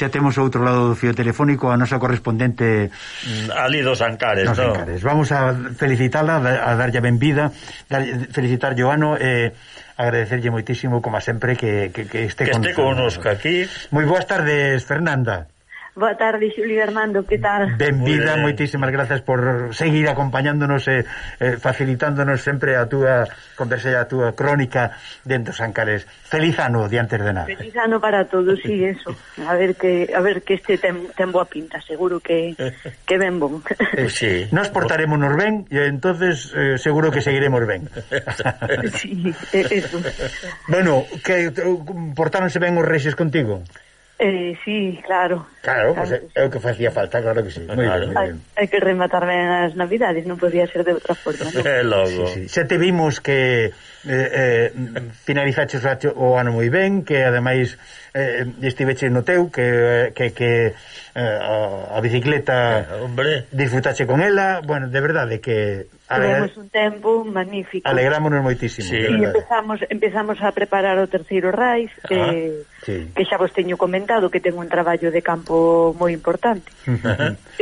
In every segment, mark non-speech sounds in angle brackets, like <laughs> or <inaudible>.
xa temos outro lado do fio telefónico a nosa correspondente mm, ali dos Ancares, no? Ancares. Vamos a felicitarla, a darlle a benvida, dar, felicitar Joano e eh, agradecerlle moitísimo como sempre que, que, que este que este connosco aquí. Moi boas tardes, Fernanda. Boa tarde, Xulio Armando, que tal? Benvida, moitísimas grazas por seguir acompañándonos e eh, facilitándonos sempre a túa conversa e a túa crónica dentro Sancarés. Feliz ano diante de nada. Feliz ano para todos, sí, eso. A ver que a ver que este ten, ten boa pinta, seguro que que ben bon. Eh, sí. Nos portarémonos ben e entonces eh, seguro que seguiremos ben. <laughs> sí, eso. Bueno, que portáronse ben os reixes contigo? Eh, sí, claro. Claro, claro. Pues é, é o que facía falta, claro que sí. Moi claro. ben. Hai que rematar ben as navidades, non podía ser de outra forma. Non? <laughs> Eh, logo. Sí, sí. Xa te vimos que eh, eh, finalizaches o ano moi ben, que ademais eh, estiveche no teu, que, eh, que, que eh, a, a bicicleta eh, hombre. disfrutache con ela. Bueno, de verdade que Tivemos un tempo magnífico. Alegrámonos moitísimo. Sí, e empezamos, empezamos a preparar o terceiro RAIS, que, ah, sí. que xa vos teño comentado que ten un traballo de campo moi importante.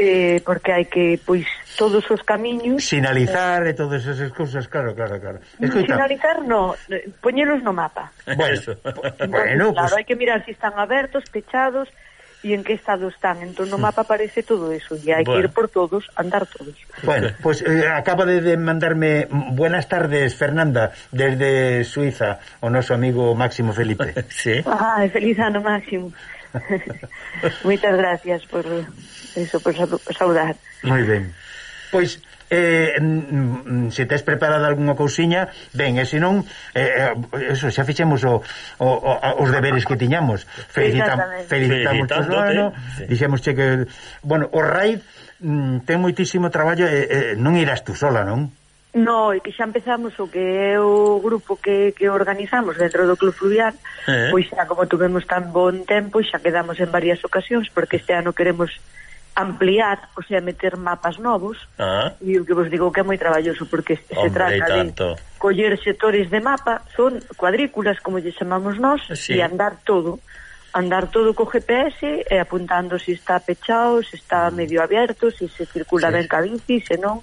eh, porque hai que, pois, todos os camiños... Sinalizar eh, e todas esas cousas, claro, claro, claro. Escoita. Sinalizar, no, poñelos no mapa. Bueno, Entonces, bueno claro, pues... hai que mirar se si están abertos, pechados, e en que estado están. Entón no mapa aparece todo eso e hai bueno. que ir por todos, andar todos. Bueno, pois pues, eh, acaba de mandarme mm, buenas tardes, Fernanda, desde Suiza, o noso amigo Máximo Felipe. <laughs> sí. Ah, feliz ano, Máximo. <laughs> Moitas gracias por eso, por saudar. Moi ben. Pois eh, se tes preparada algunha cousiña, ben, e se non, eh, eh eso, xa fixemos o, o, o, os deberes que tiñamos. Felicitam, felicitamos o ano, sí. dixemos che que... Bueno, o RAID mm, ten moitísimo traballo, eh, eh, non irás tú sola, non? No, e que xa empezamos o que é o grupo que, que organizamos dentro do Club Fluvial, eh. pois xa como tuvemos tan bon tempo, xa quedamos en varias ocasións, porque este ano queremos ampliar, o sea, meter mapas novos ah. e o que vos digo que é moi traballoso porque se Hombre, trata de coller sectores de mapa, son cuadrículas como lle chamamos nós, sí. e andar todo andar todo co GPS e apuntando se está pechado, se está mm. medio abierto, se se circula sí. ben ca bici, se non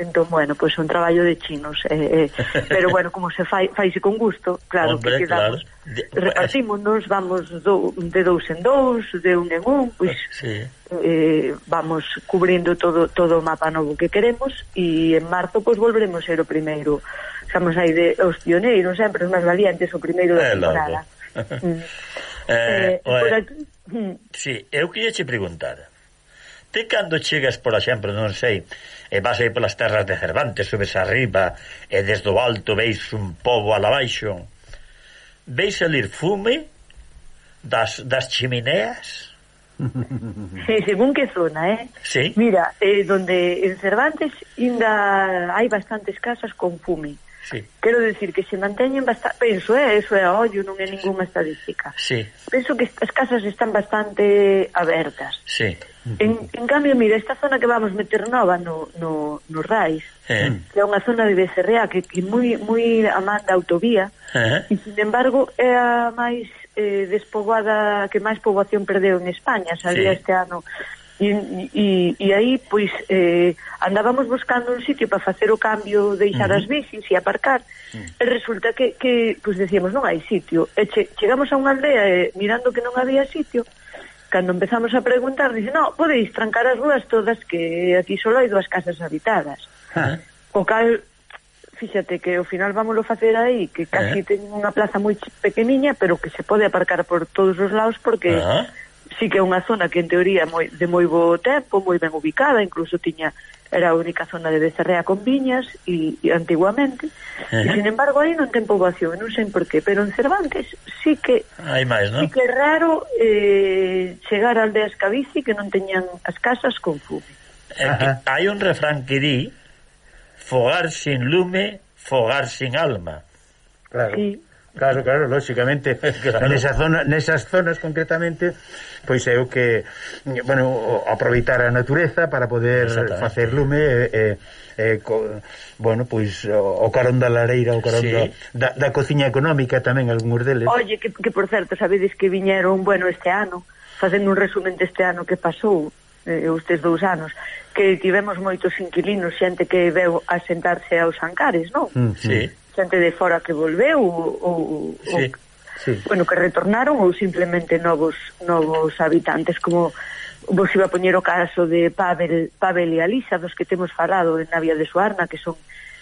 Entón, bueno, pois pues, un traballo de chinos, eh, eh. pero bueno, como se fai, faise con gusto, claro Hombre, que quedamos, claro. repartímonos, vamos do, de dous en dous, de un en un, pois pues, sí. eh, vamos cubrindo todo todo o mapa novo que queremos e en marzo pois pues, volveremos ser o primeiro. Estamos aí de os pioneiros, sempre os máis valientes, o primeiro da temporada. Eh, <laughs> mm. eh, eh, por aquí, mm. Sí, eu queria te preguntar ti cando chegas, por exemplo, non sei, e vas aí polas terras de Cervantes, subes arriba, e desde o alto veis un pobo alabaixo, veis salir fume das, das chimineas? <laughs> Sí, según que zona, eh? Sí. Mira, eh, donde en Cervantes ainda hai bastantes casas con fume. Uh Sí. Quero decir que se manteñen bastante, penso, eh, eso é a ollo, non é ningunha estadística. Sí. Penso que as casas están bastante abertas. Sí. En, en cambio, mira, esta zona que vamos meter nova no, no, no Rais, eh. que é unha zona de Becerrea que, que moi, moi amanda autovía, eh. e, sin embargo, é a máis eh, despoboada, que máis poboación perdeu en España, salía sí. este ano e, e, e aí pois eh, andábamos buscando un sitio para facer o cambio deixar uh -huh. as bicis e aparcar uh -huh. e resulta que, que pois decíamos non hai sitio e che, chegamos a unha aldea e, mirando que non había sitio cando empezamos a preguntar dice, no, podeis trancar as ruas todas que aquí só hai dúas casas habitadas uh -huh. o cal fíxate que ao final vámoslo facer aí, que casi eh. ten unha plaza moi pequeniña, pero que se pode aparcar por todos os lados porque uh -huh sí que é unha zona que en teoría moi, de moi bo tempo, moi ben ubicada, incluso tiña era a única zona de Becerrea con viñas e, e antiguamente uh -huh. e sin embargo aí non ten poboación non sei por qué, pero en Cervantes sí que hai máis, non? Sí que é raro eh, chegar a aldeas cabici que non teñan as casas con fume eh, eh, hai un refrán que di fogar sin lume, fogar sin alma claro. sí Claro, claro, lógicamente, <laughs> claro. Nesa zona, nesas zonas concretamente pois é o que bueno, aproveitar a natureza para poder facer lume e, e, co, bueno, pois o, o carón da lareira, o carón sí. da, da, da cociña económica tamén algúns deles. Oye, que, que por certo, sabedes que viñeron, bueno, este ano facendo un resumen deste ano que pasou eh, estes dous anos que tivemos moitos inquilinos xente que veu a sentarse aos ancares, non? Mm, sí. xente de fora que volveu ou, ou, sí, ou, sí. bueno, que retornaron ou simplemente novos novos habitantes como vos iba a poñer o caso de Pavel, Pavel e Alisa dos que temos falado en Navia de Suarna que son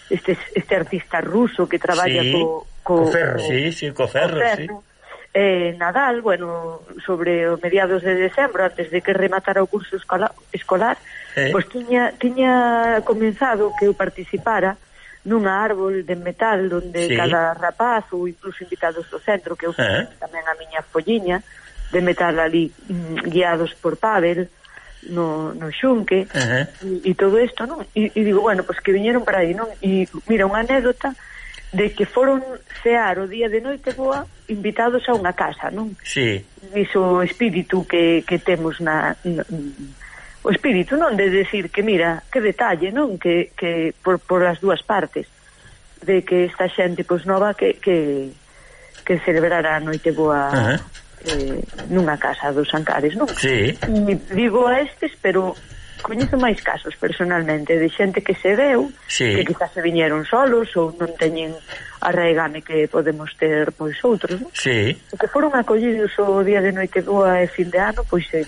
este, este artista ruso que traballa sí, co, co, co ferro, co, sí, sí, co ferro, co ferro sí eh, Nadal, bueno, sobre os mediados de decembro, antes de que rematara o curso escola, escolar, eh? pois tiña, tiña comenzado que eu participara nunha árbol de metal onde sí. cada rapaz ou incluso invitados do centro que eu eh? tamén a miña folliña de metal ali mm, guiados por Pavel no, no xunque uh -huh. e, e todo isto, non? E, e digo, bueno, pois que viñeron para aí, non? E mira, unha anécdota de que foron cear o día de noite boa invitados a unha casa, non? Sí. Iso o espírito que, que temos na, na o espírito, non? De decir que mira, que detalle, non? Que, que por, por as dúas partes de que esta xente pois nova que, que, que celebrará a noite boa uh -huh. eh, nunha casa dos Ancares, non? Sí. E digo a estes, pero coñezo máis casos personalmente de xente que se deu, sí. que quizás se viñeron solos ou non teñen a regame que podemos ter pois outros, non? Sí. E que foron acollidos o día de noite boa e fin de ano, pois en,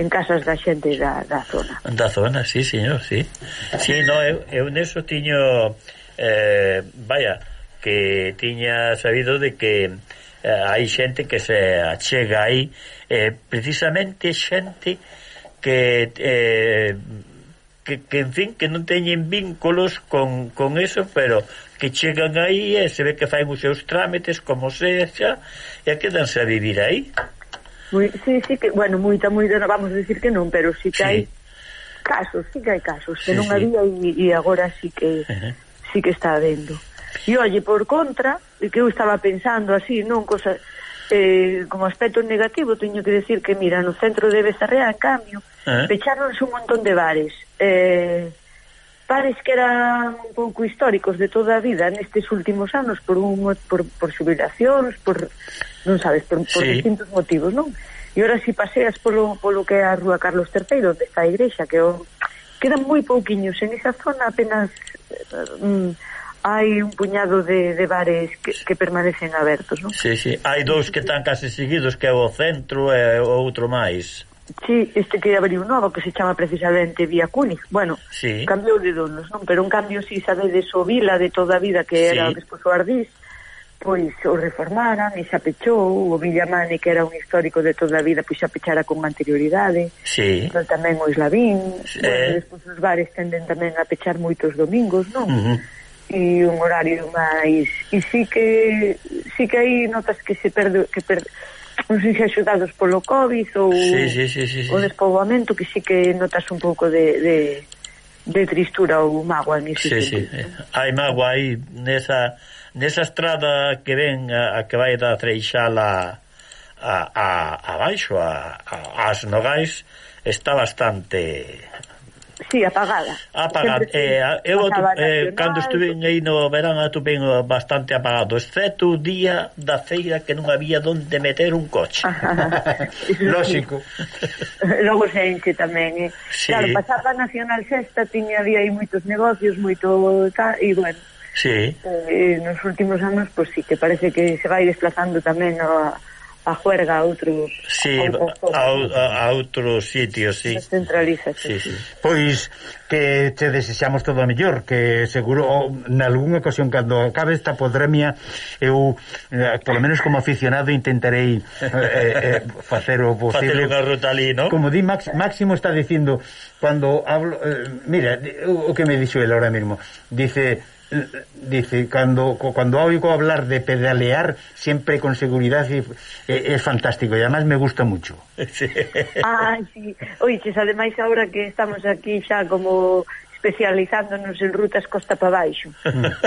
en casas da xente da, da zona. Da zona, sí, señor, sí. Sí, no, eu, eu neso tiño eh, vaya, que tiña sabido de que eh, hai xente que se achega aí eh, precisamente xente que eh, que, que en fin, que non teñen vínculos con, con eso, pero que chegan aí e se ve que fai os seus trámites como sexa e quedanse a vivir aí. Muy, sí, sí, que, bueno, moita, moita, vamos a decir que non, pero sí que sí. hai casos, sí que hai casos, que sí, non sí. había e, e agora sí que uh -huh. sí que está habendo. E olle, por contra, que eu estaba pensando así, non, cosa, eh, como aspecto negativo, teño que decir que, mira, no centro de Bezarrea, en cambio, uh eh? pecharonse un montón de bares eh, bares que eran un pouco históricos de toda a vida nestes últimos anos por un, por, por jubilacións por, non sabes, por, por sí. distintos motivos non? e ora si paseas polo, polo que é a rúa Carlos III onde está a igrexa que o, quedan moi pouquiños en esa zona apenas eh, mm, hai un puñado de, de bares que, que permanecen abertos, non? Sí, sí, hai dous que están case seguidos, que é o centro e outro máis. Sí, este que abriu novo que se chama precisamente Vía Cúnic. Bueno, sí. cambiou de donos, non? Pero un cambio si sabedes o vila de toda a vida que era sí. despois o Ardís, pois o reformaran e xa pechou, o Villamane que era un histórico de toda a vida, pois xa pechara con anterioridade. Sí. Pero tamén o Islavín, sí. bueno, despois os bares tenden tamén a pechar moitos domingos, non? Uh -huh e un horario máis e si que si que aí notas que se perde que perde non sei se axudados polo COVID ou sí, sí, sí, sí, sí. o despoboamento que sí que notas un pouco de, de, de tristura ou mágoa nisso. Sí, sí. Eh, hai mágoa aí nesa, nesa estrada que ven a, a que vai da Treixala a, a, a baixo a, a, as Nogais está bastante Sí, apagada. Apagada. Eh, eu eh, cando estuve aí no verán atupen bastante apagado, excepto o día da feira que non había donde meter un coche. <laughs> Lógico. <laughs> Logo xente tamén, eh. Sí. Claro, pasaba Nacional Sexta, tiña había aí moitos negocios, moito e bueno. Sí. Eh, nos últimos anos, pois pues, sí, que parece que se vai desplazando tamén a no, a juerga a outros sí, a, a, a outros sitios sí. centraliza sí, sí. pois que te desexamos todo a mellor que seguro nalgúna ocasión cando acabe esta podremia eu eh, polo menos como aficionado intentarei eh, eh, facer o <laughs> posible facer unha ruta ali, ¿no? como di Max, Máximo está dicindo cando hablo eh, mira, o que me dixo el ahora mismo dice dice, cando, cuando oigo hablar de pedalear, siempre con seguridad, é, es fantástico, e además me gusta mucho. <laughs> Sí. Ah, sí. Oiches, ademais, ahora que estamos aquí xa como especializándonos en rutas costa para baixo.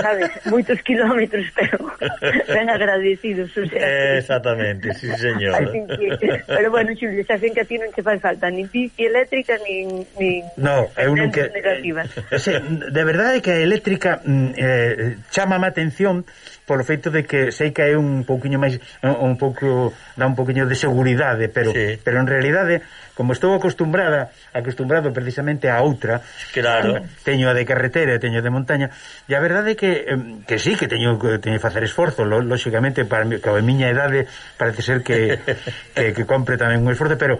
Sabes, <laughs> moitos quilómetros, pero <laughs> ben agradecidos. O sea, Exactamente, sí, señor. Así que, pero bueno, Xulio, xa sen que a ti non te faz falta ni bici eléctrica, ni... ni no, eu non que... Negativas. Eh, sí, de verdade que a eléctrica mm, eh, chama a atención polo feito de que sei que é un pouquiño máis un pouco dá un pouquiño de seguridade, pero sí. pero en realidade como estou acostumbrada, acostumbrado precisamente a outra, claro teño a de carretera e teño a de montaña e a verdade é que, que sí que teño, teño que facer esforzo lógicamente lóxicamente para que a miña edade parece ser que, <laughs> que, que compre tamén un esforzo pero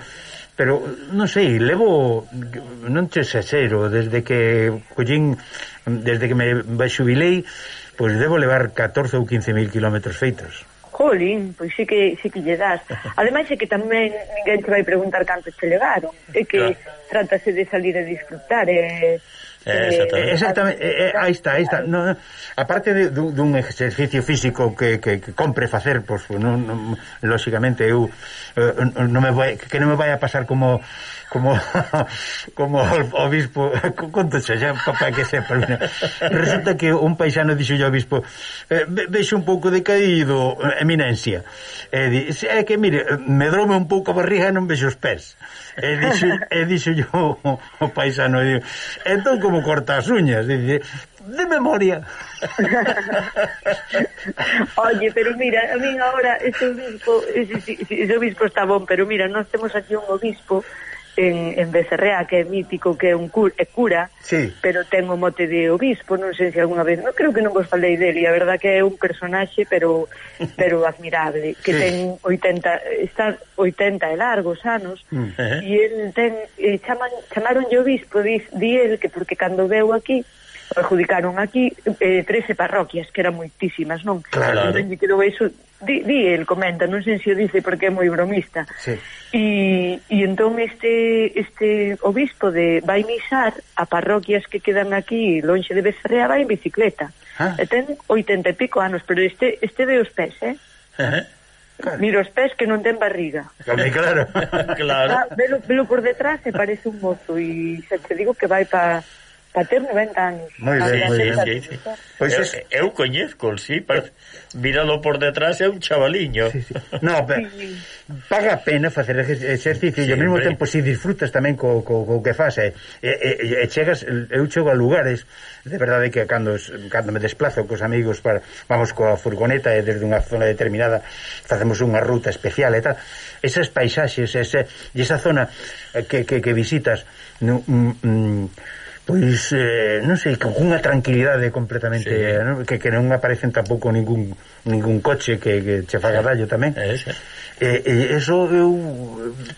pero non sei, levo non te xaxero desde que collín desde que me xubilei pois debo levar 14 ou 15 mil kilómetros feitos. Jolín, pois sí que, sí que lle das. Ademais é que tamén ninguén te vai preguntar canto te levaron. É que claro. tratase de salir a disfrutar e eh Eh, eh, exactamente. Eh, exactamente. Eh, eh aí está, aí está. No, aparte de, dun, dun exercicio físico que, que, que compre facer, pois, pues, non, non, lógicamente eu eh, non me vai, que non me vai a pasar como como <laughs> como o bispo conto xa, xa para que sepa resulta que un paisano dixo ao bispo eh, vexo un pouco decaído eh, eminencia eh, di, é que mire medrome un pouco a barriga e non vexo os pés e dixo, e dixo yo o, o paisano e digo, entón como corta as uñas dice, de memoria <laughs> Oye, pero mira, a min agora este obispo, ese, ese obispo está bon, pero mira, nós temos aquí un obispo en, en Becerrea, que é mítico, que é un cur, é cura, sí. pero ten o mote de obispo, non sei se algunha vez, non creo que non vos falei dele, a verdad que é un personaxe, pero <laughs> pero admirable, que sí. ten 80, está 80 e largos anos, uh e el ten, e chaman, chamaronlle obispo, di, di el, que porque cando veu aquí, adjudicaron aquí eh, 13 parroquias, que eran moitísimas, non? Claro. Entón, que eso, di, di el comenta, non sei se o dice porque é moi bromista. Sí. E, e entón este, este obispo de vai misar a parroquias que quedan aquí lonxe de Becerrea vai en bicicleta. Ah. E ten 80 e pico anos, pero este, este ve os pés, eh? Uh -huh. Claro. Miro os pés que non ten barriga. Claro, claro. <laughs> claro. Ah, velo, velo por detrás e parece un mozo e xa te digo que vai para Para ter 90 anos. Moi ben, moi ben. Sí, sí. Pois eu, eh, eh, eu coñezco, sí, para miralo por detrás é un chavaliño. Sí, sí. No, pero sí. paga pena facer exercicio sí, e ao mesmo tempo si disfrutas tamén co, co, co que fas eh, e, e, e chegas eu chego a lugares de verdade que cando cando me desplazo cos amigos para vamos coa furgoneta e desde unha zona determinada facemos unha ruta especial e tal. Esas paisaxes, ese, e esa zona que, que, que visitas no, mm, mm, pois eh, non sei, con unha tranquilidade completamente, sí. Eh, non? Que, que non aparecen tampouco ningún ningún coche que, que che faga dallo tamén. Eh. E, e eso eu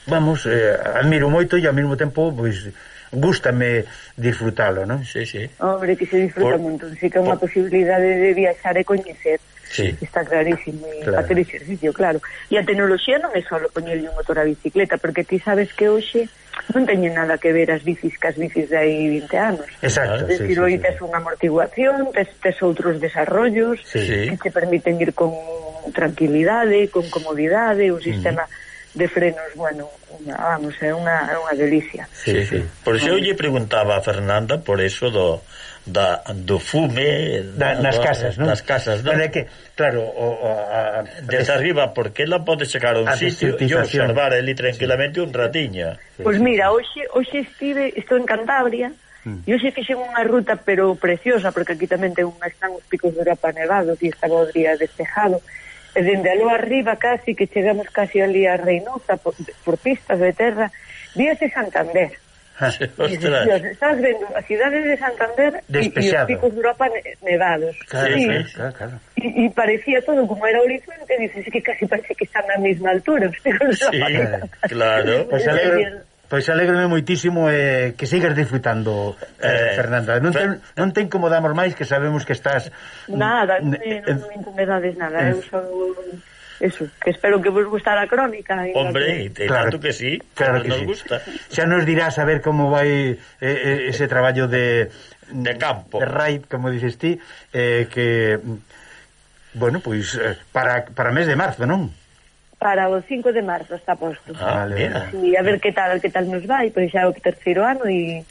vamos, eh, admiro moito e ao mesmo tempo pois gústame disfrutalo, non? Sí, sí. Hombre, que se disfruta por, montón, sí que é unha posibilidade de viaxar e coñecer. Sí. Está clarísimo, claro. facer exercicio, claro. E a tecnoloxía non é só poñerlle un motor a bicicleta, porque ti sabes que hoxe non teñen nada que ver as bicis que as bicis de aí 20 anos. Exacto. Es decir, sí, sí, tes sí. unha amortiguación, tes, tes outros desarrollos sí. que te permiten ir con tranquilidade, con comodidade, un sistema... Mm de frenos, bueno, unha, vamos, é unha, é unha delicia. Sí, sí. Por iso eu lle preguntaba a Fernanda por eso do, da, do fume da, nas casas, non? Das casas, non? Pero é que, claro, o, a, desde es, arriba, porque ela pode chegar a un a sitio e observar ali tranquilamente sí. un ratiña. Pois pues mira, hoxe, hoxe estive, estou en Cantabria, mm. e hoxe fixen unha ruta pero preciosa, porque aquí tamén ten unha, están os picos de Europa nevados e estaba o día despejado, e dende aló arriba casi que chegamos casi ali a Reinosa por, por pistas de terra víase Santander Ah, ostras. Estás vendo a cidade de Santander e os picos de Europa nevados. Claro, sí. sí claro, claro. E, e parecía todo como era horizonte, dices que casi parece que están na mesma altura. <laughs> Os picos sí, claro. Pois <laughs> pues alegro, Pois alegrome moitísimo eh, que sigas disfrutando, eh, eh, Fernanda. Eh, non ten, non ten como damos máis que sabemos que estás... Nada, non, eh, non me incomodades nada. Eh, eu sou Eso, que espero que vos gustara a crónica. Hombre, que... claro, tanto que sí, claro que nos sí. gusta. Xa nos dirás a ver como vai eh, eh, ese traballo de... De campo. De raid, como dices ti, eh, que... Bueno, pois, pues, eh, para, para mes de marzo, non? Para o 5 de marzo está posto. Ah, vale. E a ver que tal, que tal nos vai, pois xa o terceiro ano e...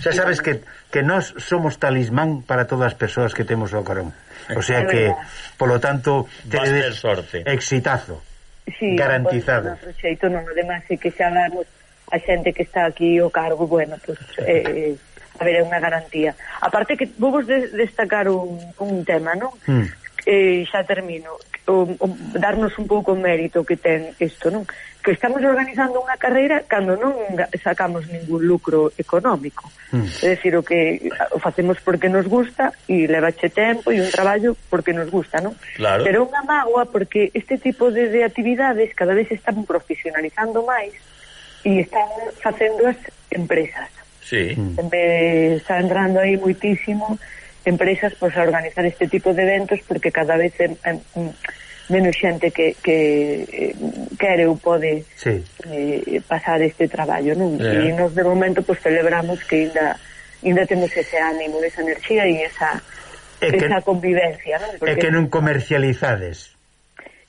Xa sabes que, que nós somos talismán para todas as persoas que temos o corón. O sea <laughs> que, polo tanto, tedes sorte. exitazo. Sí, garantizado. Pois, xeito non, además, é que xa damos a xente que está aquí o cargo, bueno, pues, <laughs> eh, eh, a ver, é unha garantía. Aparte que vou vos de destacar un, un tema, non? Mm eh, xa termino, o, o, darnos un pouco o mérito que ten isto, non? Que estamos organizando unha carreira cando non sacamos ningún lucro económico. Mm. É dicir, o que o facemos porque nos gusta e levache tempo e un traballo porque nos gusta, non? Claro. Pero unha mágoa porque este tipo de, de actividades cada vez están profesionalizando máis e están facendo as empresas. Sí. Mm. Está entrando aí moitísimo empresas pois, a organizar este tipo de eventos porque cada vez é, é, menos xente que, que eh, quere ou pode sí. eh, pasar este traballo non? Yeah. e nos de momento pois, celebramos que ainda, ainda temos ese ánimo esa enerxía e esa, e esa que, esa convivencia non? Porque, e que non comercializades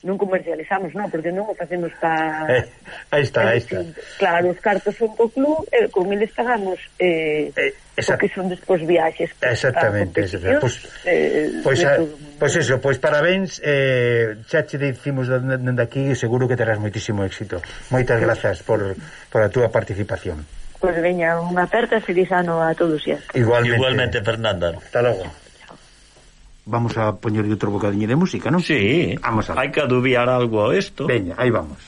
non comercializamos, non, porque non o facemos pa... Eh, aí está, aí está. Claro, os cartos son co club, eh, con eles pagamos eh, eh, esa... o que son despois viaxes. Exactamente, pois eh, pois, a, pois eso, pois parabéns, eh, xa che dicimos dende aquí e seguro que terás moitísimo éxito. Moitas sí. grazas por, por a túa participación. Pois pues veña, unha aperta feliz ano a todos e a todos. Igualmente. Igualmente, Fernanda. Hasta logo vamos a poñer outro bocadiño de música, non? Sí, vamos a... hai que adubiar algo a isto. Veña, aí vamos.